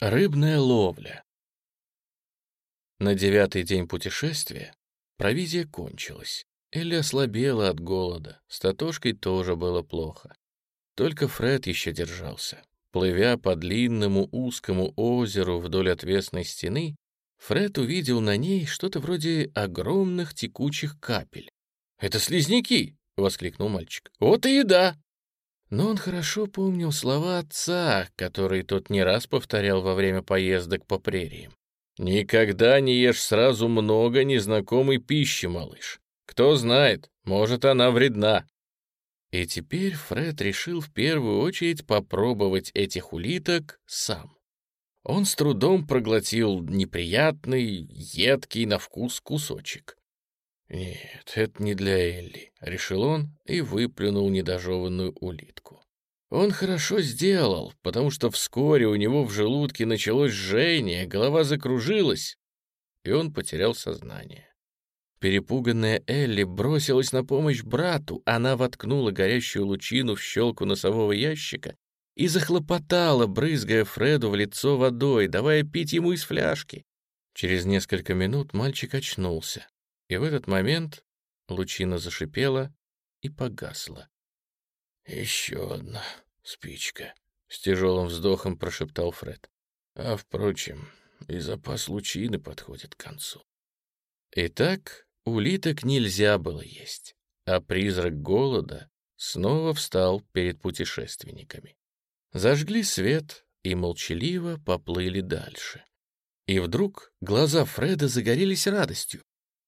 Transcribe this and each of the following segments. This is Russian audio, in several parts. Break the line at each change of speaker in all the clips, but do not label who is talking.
Рыбная ловля. На девятый день путешествия провизия кончилась. Элли ослабела от голода, с Татошкой тоже было плохо. Только Фред еще держался. Плывя по длинному узкому озеру вдоль отвесной стены, Фред увидел на ней что-то вроде огромных текучих капель. «Это слизняки!» — воскликнул мальчик. «Вот и еда!» Но он хорошо помнил слова отца, которые тот не раз повторял во время поездок по прериям. «Никогда не ешь сразу много незнакомой пищи, малыш. Кто знает, может, она вредна». И теперь Фред решил в первую очередь попробовать этих улиток сам. Он с трудом проглотил неприятный, едкий на вкус кусочек. «Нет, это не для Элли», — решил он и выплюнул недожеванную улитку. Он хорошо сделал, потому что вскоре у него в желудке началось жжение, голова закружилась, и он потерял сознание. Перепуганная Элли бросилась на помощь брату, она воткнула горящую лучину в щелку носового ящика и захлопотала, брызгая Фреду в лицо водой, давая пить ему из фляжки. Через несколько минут мальчик очнулся. И в этот момент лучина зашипела и погасла. «Еще одна спичка», — с тяжелым вздохом прошептал Фред. «А, впрочем, и запас лучины подходит к концу». Итак, улиток нельзя было есть, а призрак голода снова встал перед путешественниками. Зажгли свет и молчаливо поплыли дальше. И вдруг глаза Фреда загорелись радостью.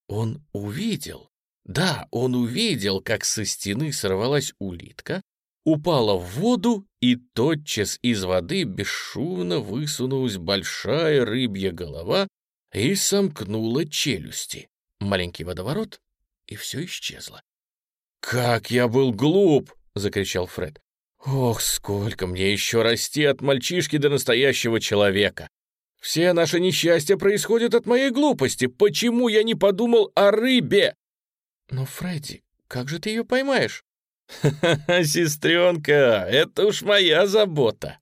Он увидел, да, он увидел, как со стены сорвалась улитка, упала в воду, и тотчас из воды бесшумно высунулась большая рыбья голова и сомкнула челюсти. Маленький водоворот, и все исчезло. «Как я был глуп!» — закричал Фред. «Ох, сколько мне еще расти от мальчишки до настоящего человека! Все наши несчастья происходят от моей глупости. Почему я не подумал о рыбе? Но, Фредди, как же ты ее поймаешь? Ха-ха, сестренка, это уж моя забота.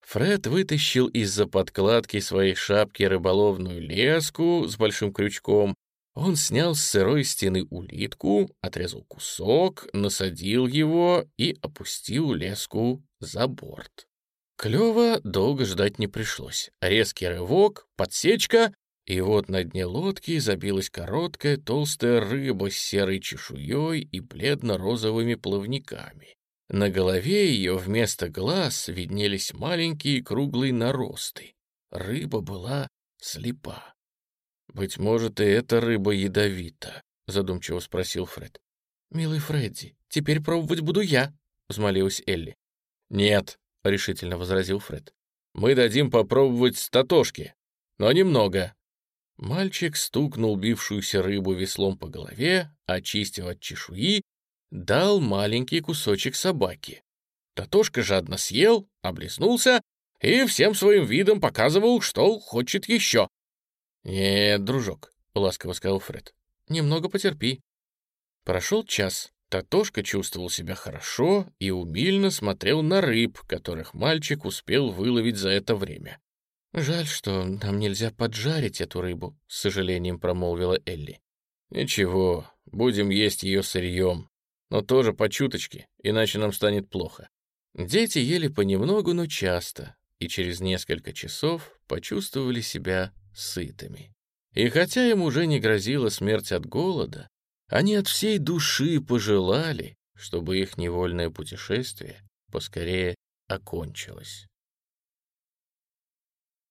Фред вытащил из-за подкладки своей шапки рыболовную леску с большим крючком. Он снял с сырой стены улитку, отрезал кусок, насадил его и опустил леску за борт. Клёва долго ждать не пришлось. Резкий рывок, подсечка, и вот на дне лодки забилась короткая толстая рыба с серой чешуей и бледно-розовыми плавниками. На голове ее вместо глаз виднелись маленькие круглые наросты. Рыба была слепа. «Быть может, и эта рыба ядовита», — задумчиво спросил Фред. «Милый Фредди, теперь пробовать буду я», — взмолилась Элли. «Нет», — решительно возразил Фред. «Мы дадим попробовать статошки, но немного». Мальчик стукнул бившуюся рыбу веслом по голове, очистил от чешуи, дал маленький кусочек собаке. Татошка жадно съел, облизнулся и всем своим видом показывал, что хочет еще. «Нет, дружок», — ласково сказал Фред, — «немного потерпи». Прошел час. Татошка чувствовал себя хорошо и умильно смотрел на рыб, которых мальчик успел выловить за это время. «Жаль, что нам нельзя поджарить эту рыбу», — с сожалением промолвила Элли. «Ничего, будем есть ее сырьем, но тоже по чуточке, иначе нам станет плохо». Дети ели понемногу, но часто, и через несколько часов почувствовали себя сытыми. И хотя им уже не грозила смерть от голода, они от всей души пожелали, чтобы их невольное путешествие поскорее окончилось.